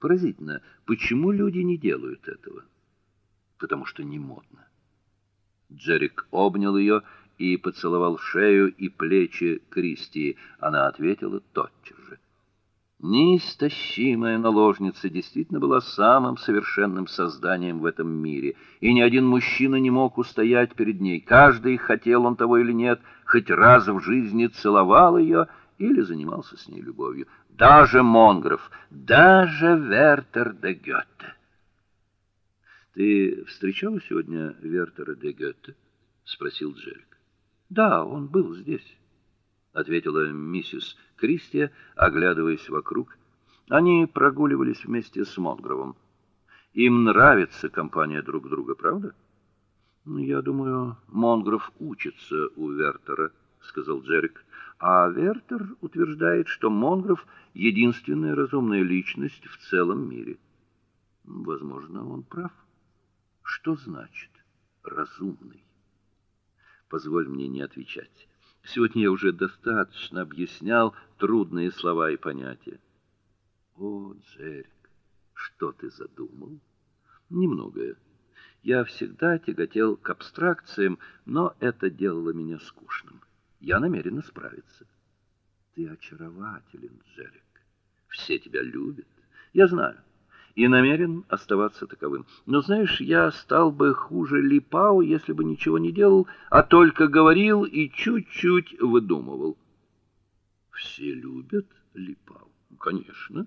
Поразительно, почему люди не делают этого? Потому что не модно. Джерик обнял ее и поцеловал шею и плечи Кристи. Она ответила тотчас же. Неистощимая наложница действительно была самым совершенным созданием в этом мире, и ни один мужчина не мог устоять перед ней. Каждый, хотел он того или нет, хоть раз в жизни целовал ее или занимался с ней любовью. Даже Монгров, даже Вертер де Гёте. Ты встречал сегодня Вертера де Гёте? спросил Джерик. Да, он был здесь ответила миссис Кристия, оглядываясь вокруг. Они прогуливались вместе с Монгровым. Им нравится компания друг друга, правда? Ну, я думаю, Монгров учится у Вертера, сказал Джерик. А Вертер утверждает, что Монгров единственная разумная личность в целом мире. Возможно, он прав. Что значит разумный? Позволь мне не отвечать. Сегодня я уже достаточно объяснял трудные слова и понятия. О, Джерик, что ты задумал? Немногое. Я всегда тяготел к абстракциям, но это делало меня скучным. Я намерен справиться. Ты очарователен, Джерик. Все тебя любят. Я знаю и намерен оставаться таковым. Но знаешь, я стал бы хуже Липау, если бы ничего не делал, а только говорил и чуть-чуть выдумывал. Все любят Липау, конечно,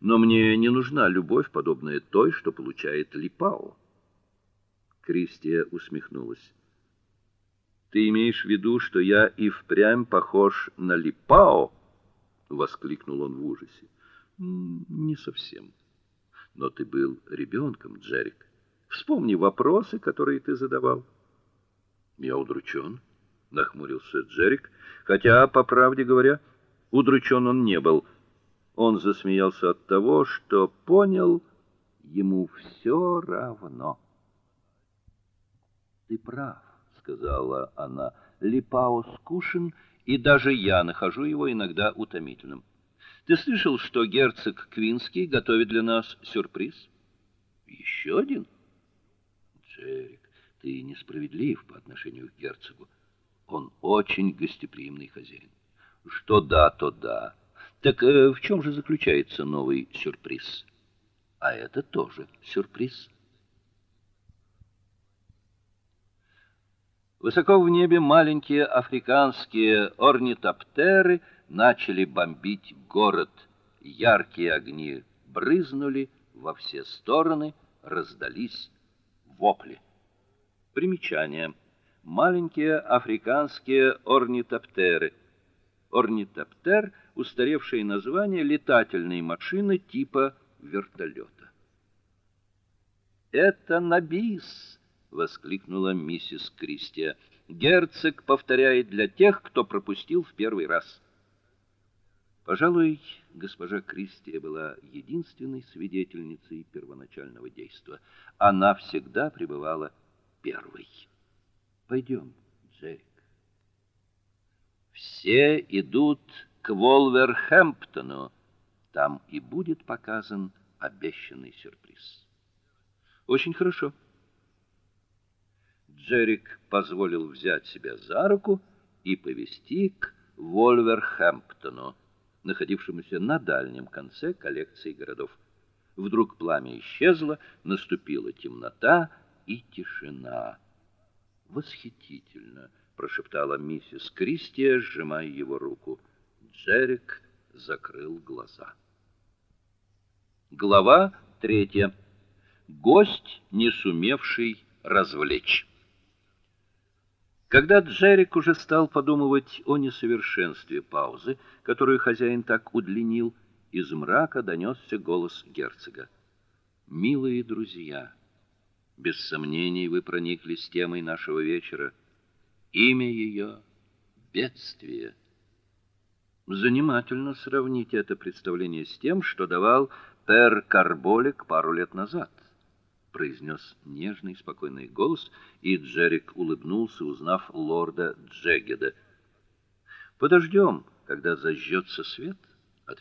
но мне не нужна любовь, подобная той, что получает Липау. Кристия усмехнулась. Ты имеешь в виду, что я и впрямь похож на Липао? воскликнул он в ужасе. Не совсем. Но ты был ребенком, Джерик. Вспомни вопросы, которые ты задавал. Я удручен, нахмурился Джерик, хотя, по правде говоря, удручен он не был. Он засмеялся от того, что понял, ему все равно. Ты прав, сказала она. Липао скучен, и даже я нахожу его иногда утомительным. Ты слышал, что герцог Квинский готовит для нас сюрприз? Еще один? Джерик, ты несправедлив по отношению к герцогу. Он очень гостеприимный хозяин. Что да, то да. Так э, в чем же заключается новый сюрприз? А это тоже сюрприз. Высоко в небе маленькие африканские орнитоптеры начали бомбить город. Яркие огни брызнули во все стороны, раздались вопли. Примечание: маленькие африканские орнитоптеры. Орнитоптер устаревшее название летательной машины типа вертолета. Это набис, воскликнула миссис Кристия. Герцог повторяет для тех, кто пропустил в первый раз. Пожалуй, госпожа Кристия была единственной свидетельницей первоначального действа. Она всегда пребывала первой. Пойдем, Джерик. Все идут к Волверхэмптону. Там и будет показан обещанный сюрприз. Очень хорошо. Джерик позволил взять себя за руку и повести к Волверхэмптону находившемуся на дальнем конце коллекции городов. Вдруг пламя исчезло, наступила темнота и тишина. Восхитительно, прошептала миссис Кристия, сжимая его руку. Джерик закрыл глаза. Глава третья. Гость, не сумевший развлечь. Когда Джерик уже стал подумывать о несовершенстве паузы, которую хозяин так удлинил, из мрака донесся голос герцога. Милые друзья, без сомнений вы прониклись темой нашего вечера. Имя ее — бедствие. Занимательно сравнить это представление с тем, что давал Пер Карболик пару лет назад произнес нежный спокойный голос, и Джерик улыбнулся, узнав лорда Джегеда. Подождем, когда зажжется свет.